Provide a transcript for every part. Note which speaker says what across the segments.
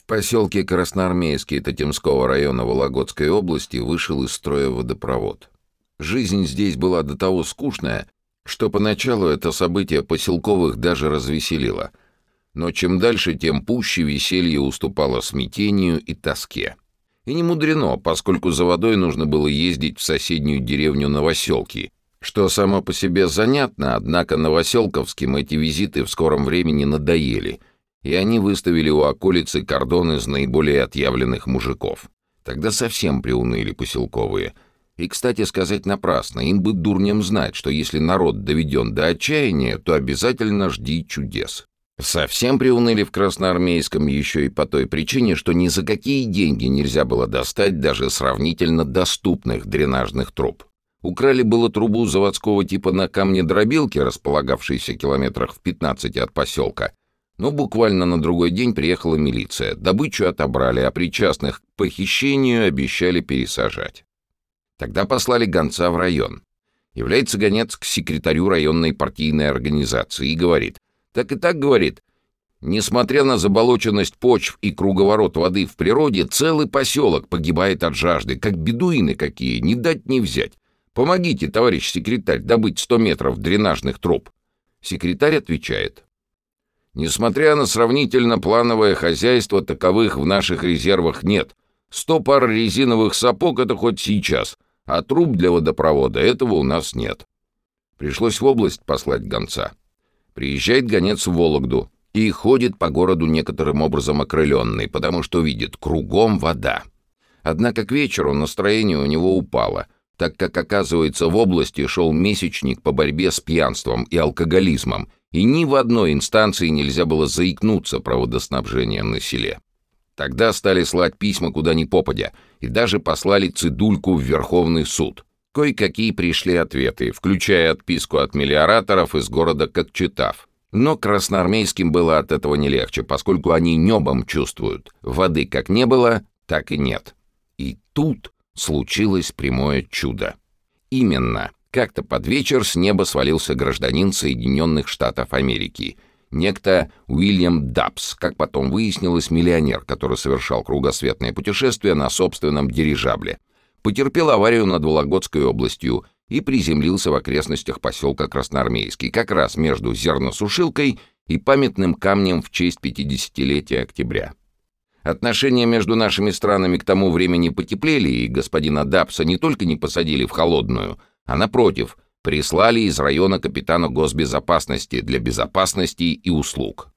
Speaker 1: В поселке Красноармейский Татимского района Вологодской области вышел из строя водопровод. Жизнь здесь была до того скучная, что поначалу это событие поселковых даже развеселило. Но чем дальше, тем пуще веселье уступало смятению и тоске. И не мудрено, поскольку за водой нужно было ездить в соседнюю деревню Новоселки, что само по себе занятно, однако новоселковским эти визиты в скором времени надоели, и они выставили у околицы кордон из наиболее отъявленных мужиков. Тогда совсем приуныли поселковые — и, кстати сказать, напрасно, им бы дурнем знать, что если народ доведен до отчаяния, то обязательно жди чудес. Совсем приуныли в Красноармейском еще и по той причине, что ни за какие деньги нельзя было достать даже сравнительно доступных дренажных труб. Украли было трубу заводского типа на камне-дробилке, располагавшейся километрах в 15 от поселка. Но буквально на другой день приехала милиция. Добычу отобрали, а причастных к похищению обещали пересажать. Тогда послали гонца в район. Является гонец к секретарю районной партийной организации и говорит, так и так говорит, несмотря на заболоченность почв и круговорот воды в природе, целый поселок погибает от жажды, как бедуины какие, не дать не взять. Помогите, товарищ секретарь, добыть 100 метров дренажных труб. Секретарь отвечает, Несмотря на сравнительно плановое хозяйство, таковых в наших резервах нет. Сто пар резиновых сапог — это хоть сейчас — а труб для водопровода этого у нас нет. Пришлось в область послать гонца. Приезжает гонец в Вологду и ходит по городу некоторым образом окрыленный, потому что видит кругом вода. Однако к вечеру настроение у него упало, так как, оказывается, в области шел месячник по борьбе с пьянством и алкоголизмом, и ни в одной инстанции нельзя было заикнуться про водоснабжение на селе. Тогда стали слать письма куда ни попадя, и даже послали цидульку в Верховный суд. Кое-какие пришли ответы, включая отписку от мелиораторов из города Кокчетав. Но красноармейским было от этого не легче, поскольку они небом чувствуют. Воды как не было, так и нет. И тут случилось прямое чудо. Именно, как-то под вечер с неба свалился гражданин Соединенных Штатов Америки — некто Уильям Дабс, как потом выяснилось, миллионер, который совершал кругосветное путешествие на собственном дирижабле. Потерпел аварию над Вологодской областью и приземлился в окрестностях поселка Красноармейский, как раз между зерносушилкой и памятным камнем в честь 50-летия октября. Отношения между нашими странами к тому времени потеплели, и господина Дабса не только не посадили в холодную, а, напротив, прислали из района капитана госбезопасности для безопасности и услуг.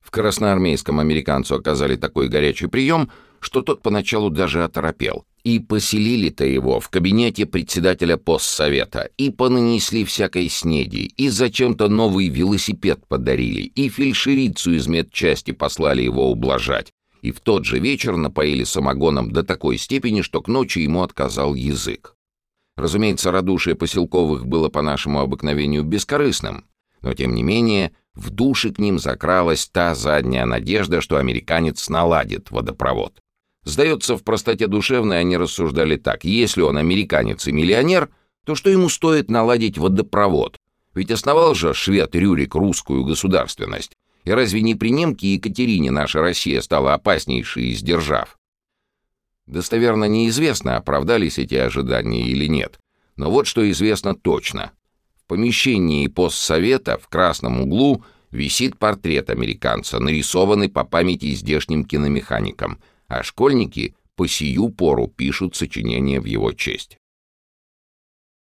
Speaker 1: В красноармейском американцу оказали такой горячий прием, что тот поначалу даже оторопел. И поселили-то его в кабинете председателя постсовета, и понанесли всякой снеди, и зачем-то новый велосипед подарили, и фельдшерицу из медчасти послали его ублажать, и в тот же вечер напоили самогоном до такой степени, что к ночи ему отказал язык. Разумеется, радушие поселковых было по нашему обыкновению бескорыстным, но тем не менее в душе к ним закралась та задняя надежда, что американец наладит водопровод. Сдается, в простоте душевной они рассуждали так. Если он американец и миллионер, то что ему стоит наладить водопровод? Ведь основал же швед Рюрик русскую государственность. И разве не при немке Екатерине наша Россия стала опаснейшей из держав? Достоверно неизвестно, оправдались эти ожидания или нет. Но вот что известно точно. В помещении постсовета в красном углу висит портрет американца, нарисованный по памяти здешним киномеханикам, а школьники по сию пору пишут сочинения в его честь.